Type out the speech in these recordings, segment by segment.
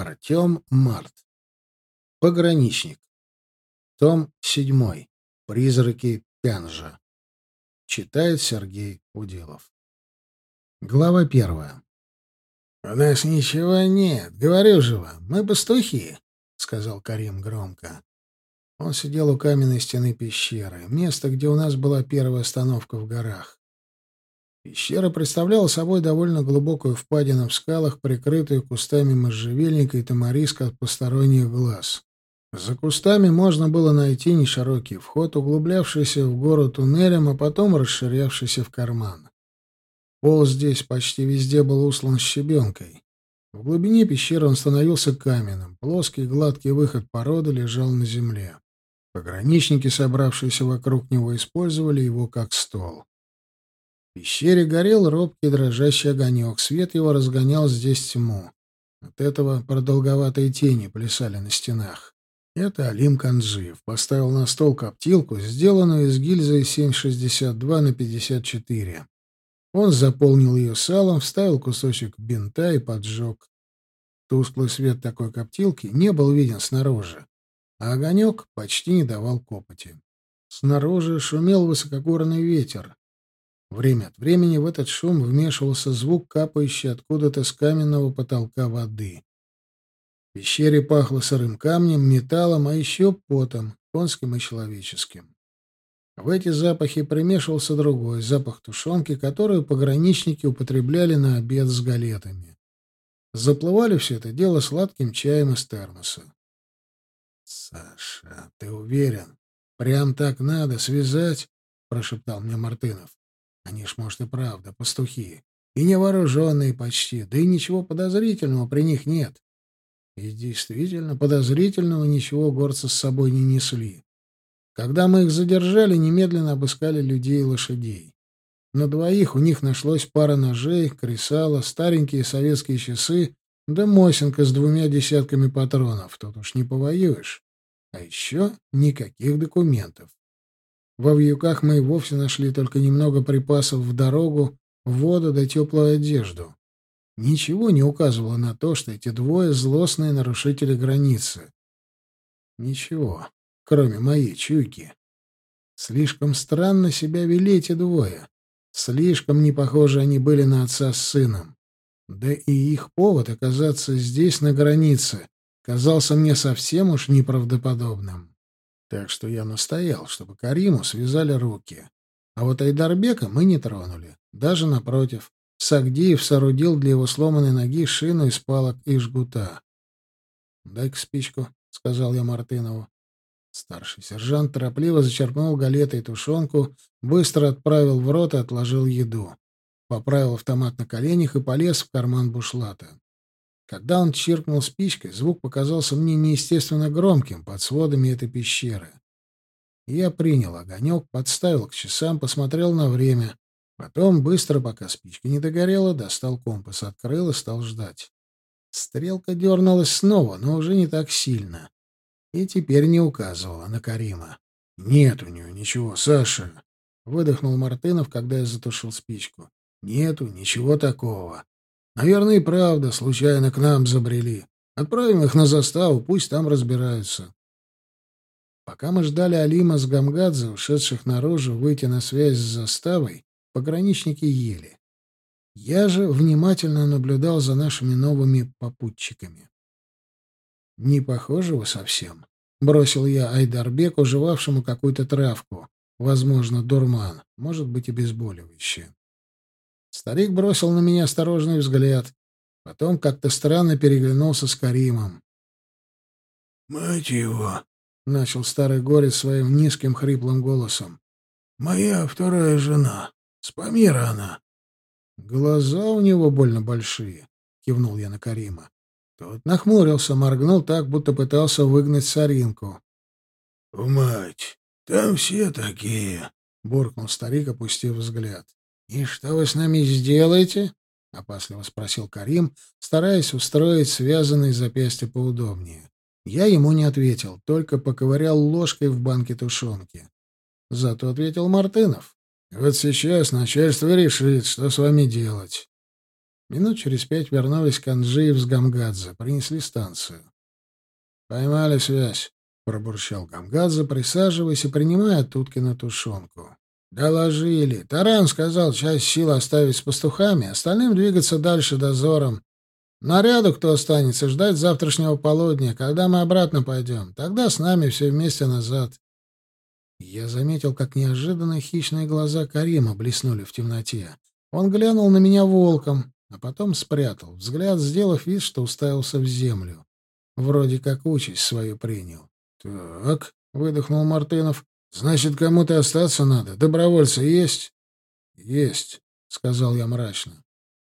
Артем Март. Пограничник. Том 7. Призраки Пянжа. Читает Сергей Уделов. Глава первая. «У нас ничего нет, говорю же вам, мы пастухи», — сказал Карим громко. Он сидел у каменной стены пещеры, место, где у нас была первая остановка в горах. Пещера представляла собой довольно глубокую впадину в скалах, прикрытую кустами можжевельника и тамариска от посторонних глаз. За кустами можно было найти неширокий вход, углублявшийся в гору туннелем, а потом расширявшийся в карман. Пол здесь почти везде был услан щебенкой. В глубине пещеры он становился каменным. Плоский гладкий выход породы лежал на земле. Пограничники, собравшиеся вокруг него, использовали его как стол. В пещере горел робкий дрожащий огонек. Свет его разгонял здесь тьму. От этого продолговатые тени плясали на стенах. Это Алим Канджиев поставил на стол коптилку, сделанную из гильзы 7,62 на 54. Он заполнил ее салом, вставил кусочек бинта и поджег. Тусклый свет такой коптилки не был виден снаружи, а огонек почти не давал копоти. Снаружи шумел высокогорный ветер. Время от времени в этот шум вмешивался звук, капающий откуда-то с каменного потолка воды. В пещере пахло сырым камнем, металлом, а еще потом, конским и человеческим. В эти запахи примешивался другой запах тушенки, которую пограничники употребляли на обед с галетами. Заплывали все это дело сладким чаем из термоса. — Саша, ты уверен? Прям так надо связать? — прошептал мне Мартынов. Они ж, может, и правда, пастухи. И невооруженные почти, да и ничего подозрительного при них нет. И действительно, подозрительного ничего горцы с собой не несли. Когда мы их задержали, немедленно обыскали людей и лошадей. На двоих у них нашлось пара ножей, кресала, старенькие советские часы, да Мосинка с двумя десятками патронов. Тут уж не повоюешь. А еще никаких документов. Во вьюках мы и вовсе нашли только немного припасов в дорогу, воду да теплую одежду. Ничего не указывало на то, что эти двое — злостные нарушители границы. Ничего, кроме моей чуйки. Слишком странно себя вели эти двое. Слишком не похожи они были на отца с сыном. Да и их повод оказаться здесь, на границе, казался мне совсем уж неправдоподобным. Так что я настоял, чтобы Кариму связали руки. А вот Айдарбека мы не тронули. Даже напротив. Сагдиев соорудил для его сломанной ноги шину из палок и жгута. «Дай-ка спичку», — сказал я Мартынову. Старший сержант торопливо зачерпнул галетой тушенку, быстро отправил в рот и отложил еду. Поправил автомат на коленях и полез в карман бушлата. Когда он чиркнул спичкой, звук показался мне неестественно громким под сводами этой пещеры. Я принял огонек, подставил к часам, посмотрел на время. Потом, быстро, пока спичка не догорела, достал компас, открыл и стал ждать. Стрелка дернулась снова, но уже не так сильно. И теперь не указывала на Карима. «Нет у нее ничего, Саша!» — выдохнул Мартынов, когда я затушил спичку. «Нету ничего такого. Наверное, и правда, случайно к нам забрели. Отправим их на заставу, пусть там разбираются. Пока мы ждали Алима с Гамгадзе, ушедших наружу выйти на связь с заставой, пограничники ели. Я же внимательно наблюдал за нашими новыми попутчиками. «Не похоже вы совсем», — бросил я Айдарбеку, жевавшему какую-то травку, возможно, дурман, может быть, обезболивающее. Старик бросил на меня осторожный взгляд. Потом как-то странно переглянулся с Каримом. «Мать его!» — начал старый горец своим низким хриплым голосом. «Моя вторая жена. С Памира она». «Глаза у него больно большие», — кивнул я на Карима. Тот нахмурился, моргнул так, будто пытался выгнать соринку. «Мать, там все такие», — буркнул старик, опустив взгляд. «И что вы с нами сделаете?» — опасливо спросил Карим, стараясь устроить связанные запястья поудобнее. Я ему не ответил, только поковырял ложкой в банке тушенки. Зато ответил Мартынов. «Вот сейчас начальство решит, что с вами делать». Минут через пять вернулись Канджиев с Гамгадзе, принесли станцию. «Поймали связь», — пробурчал Гамгадзе, присаживаясь и принимая от Уткина тушенку. «Доложили. Таран сказал часть сил оставить с пастухами, остальным двигаться дальше дозором. Наряду, кто останется, ждать завтрашнего полудня, когда мы обратно пойдем. Тогда с нами все вместе назад». Я заметил, как неожиданно хищные глаза Карима блеснули в темноте. Он глянул на меня волком, а потом спрятал взгляд, сделав вид, что уставился в землю. Вроде как участь свою принял. «Так», — выдохнул Мартынов, Значит, кому-то остаться надо. Добровольцы есть? Есть, сказал я мрачно.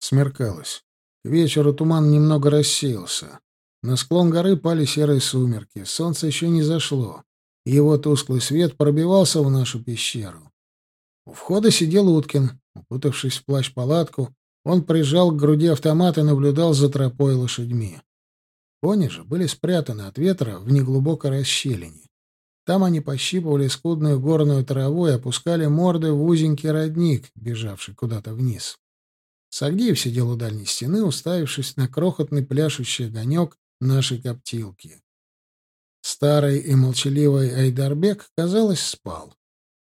Смеркалось. К вечеру туман немного рассеялся. На склон горы пали серые сумерки. Солнце еще не зашло. Его тусклый свет пробивался в нашу пещеру. У входа сидел Уткин. Укутавшись в плащ-палатку, он прижал к груди автомат и наблюдал за тропой лошадьми. Кони же были спрятаны от ветра в неглубокой расщелине. Там они пощипывали скудную горную траву и опускали морды в узенький родник, бежавший куда-то вниз. Сагдиев сидел у дальней стены, уставившись на крохотный пляшущий огонек нашей коптилки. Старый и молчаливый Айдарбек, казалось, спал.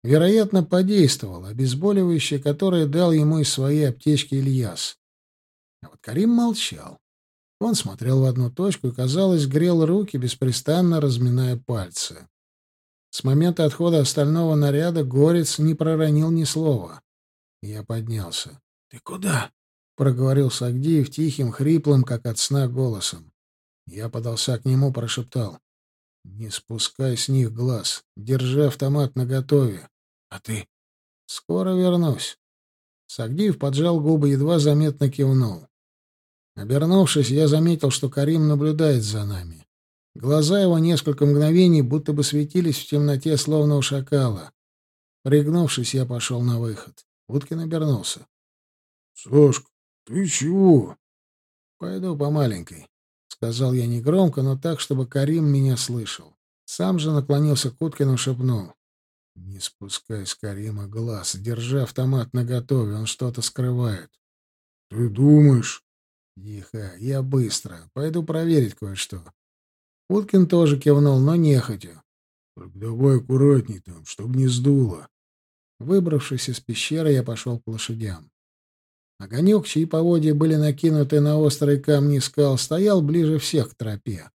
Вероятно, подействовал обезболивающее, которое дал ему из своей аптечки Ильяс. А вот Карим молчал. Он смотрел в одну точку и, казалось, грел руки, беспрестанно разминая пальцы. С момента отхода остального наряда Горец не проронил ни слова. Я поднялся. — Ты куда? — проговорил Сагдиев тихим, хриплым, как от сна, голосом. Я подался к нему, прошептал. — Не спускай с них глаз. Держи автомат наготове. — А ты? — Скоро вернусь. Сагдиев поджал губы, едва заметно кивнул. Обернувшись, я заметил, что Карим наблюдает за нами. Глаза его несколько мгновений будто бы светились в темноте, словно у шакала. Пригнувшись, я пошел на выход. Уткин обернулся. — Сашка, ты чего? — Пойду по маленькой, — сказал я негромко, но так, чтобы Карим меня слышал. Сам же наклонился к Уткину шепнул. — Не спускай с Карима глаз, держи автомат наготове, он что-то скрывает. — Ты думаешь? — Тихо, я быстро. Пойду проверить кое-что. Уткин тоже кивнул, но нехотя. — Только давай аккуратней там, чтоб не сдуло. Выбравшись из пещеры, я пошел к лошадям. Огонек, чьи поводья были накинуты на острые камни скал, стоял ближе всех к тропе.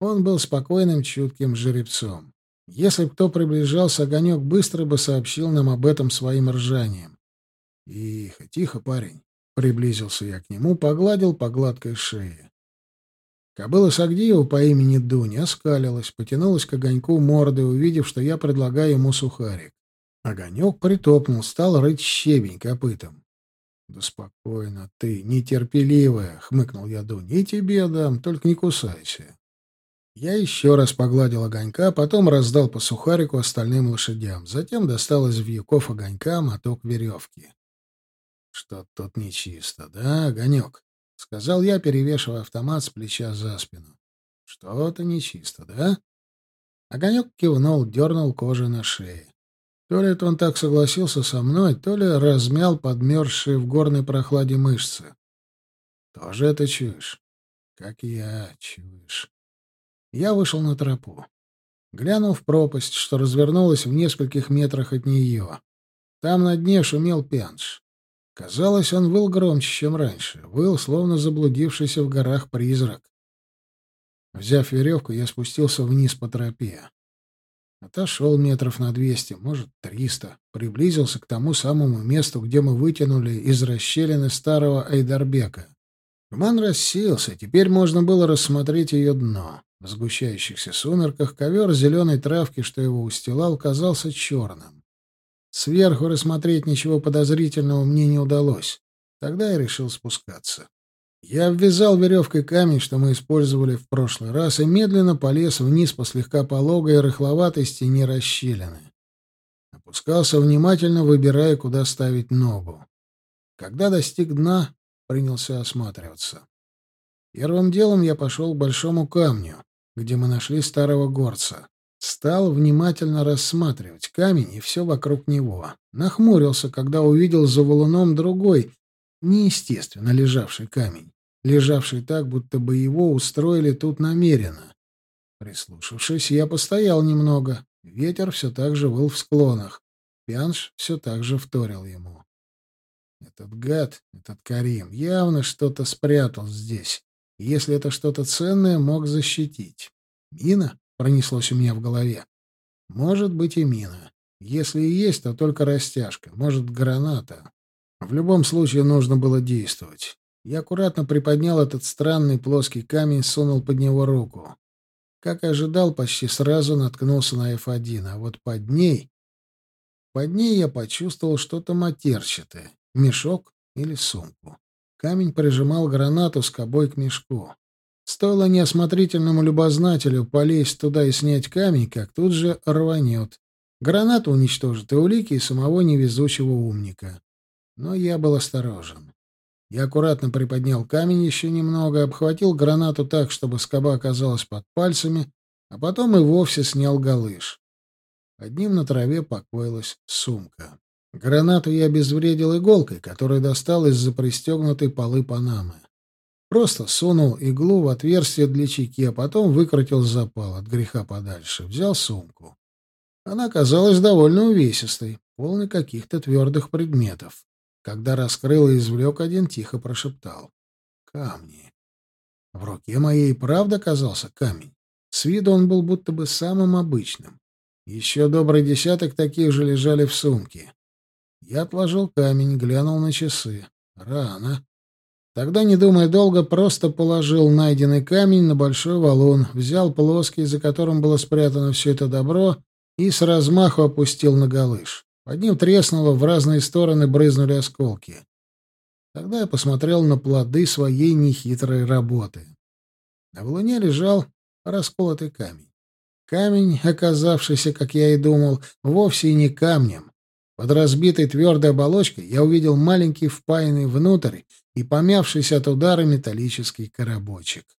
Он был спокойным, чутким жеребцом. Если бы кто приближался, огонек быстро бы сообщил нам об этом своим ржанием. — Тихо, тихо, парень. Приблизился я к нему, погладил по гладкой шее. Кобыла Сагдиева по имени Дуня оскалилась, потянулась к огоньку морды, увидев, что я предлагаю ему сухарик. Огонек притопнул, стал рыть щебень копытом. — Да спокойно ты, нетерпеливая, — хмыкнул я Дунь. — И тебе дам, только не кусайся. Я еще раз погладил огонька, потом раздал по сухарику остальным лошадям. Затем достал из вьюков огонька моток веревки. — Что тут нечисто, да, огонек? — сказал я, перевешивая автомат с плеча за спину. — Что-то нечисто, да? Огонек кивнул, дернул кожу на шее. То ли это он так согласился со мной, то ли размял подмерзшие в горной прохладе мышцы. Тоже это чуешь? Как я чуешь. Я вышел на тропу. Глянул в пропасть, что развернулась в нескольких метрах от нее. Там на дне шумел пянш. Казалось, он выл громче, чем раньше. Выл, словно заблудившийся в горах призрак. Взяв веревку, я спустился вниз по тропе. Отошел метров на двести, может, триста. Приблизился к тому самому месту, где мы вытянули из расщелины старого Айдарбека. Туман рассеялся, теперь можно было рассмотреть ее дно. В сгущающихся сумерках ковер зеленой травки, что его устилал, казался черным. Сверху рассмотреть ничего подозрительного мне не удалось. Тогда я решил спускаться. Я обвязал веревкой камень, что мы использовали в прошлый раз, и медленно полез вниз по слегка пологой и рыхловатой стене расщелины. Опускался внимательно, выбирая, куда ставить ногу. Когда достиг дна, принялся осматриваться. Первым делом я пошел к большому камню, где мы нашли старого горца. Стал внимательно рассматривать камень и все вокруг него. Нахмурился, когда увидел за валуном другой, неестественно лежавший камень, лежавший так, будто бы его устроили тут намеренно. Прислушавшись, я постоял немного. Ветер все так же выл в склонах. Пянш все так же вторил ему. Этот гад, этот Карим, явно что-то спрятал здесь. Если это что-то ценное, мог защитить. Мина пронеслось у меня в голове. Может быть и мина. Если и есть, то только растяжка. Может, граната. В любом случае нужно было действовать. Я аккуратно приподнял этот странный плоский камень, сунул под него руку. Как и ожидал, почти сразу наткнулся на F1, а вот под ней... Под ней я почувствовал что-то матерчатое. Мешок или сумку. Камень прижимал гранату с кобой к мешку. Стоило неосмотрительному любознателю полезть туда и снять камень, как тут же рванет. Граната уничтожит и улики, и самого невезучего умника. Но я был осторожен. Я аккуратно приподнял камень еще немного, обхватил гранату так, чтобы скоба оказалась под пальцами, а потом и вовсе снял галыш. Под ним на траве покоилась сумка. Гранату я обезвредил иголкой, которую достал из-за пристегнутой полы панамы. Просто сунул иглу в отверстие для чеки, а потом выкрутил запал от греха подальше. Взял сумку. Она казалась довольно увесистой, полной каких-то твердых предметов. Когда раскрыл и извлек один, тихо прошептал. «Камни». В руке моей правда оказался камень. С виду он был будто бы самым обычным. Еще добрый десяток таких же лежали в сумке. Я отложил камень, глянул на часы. Рано. Тогда, не думая долго, просто положил найденный камень на большой валун, взял плоский, за которым было спрятано все это добро, и с размаху опустил на галыш. Под ним треснуло, в разные стороны брызнули осколки. Тогда я посмотрел на плоды своей нехитрой работы. На валуне лежал расколотый камень. Камень, оказавшийся, как я и думал, вовсе не камнем. Под разбитой твердой оболочкой я увидел маленький впаянный внутрь и помявшийся от удара металлический коробочек.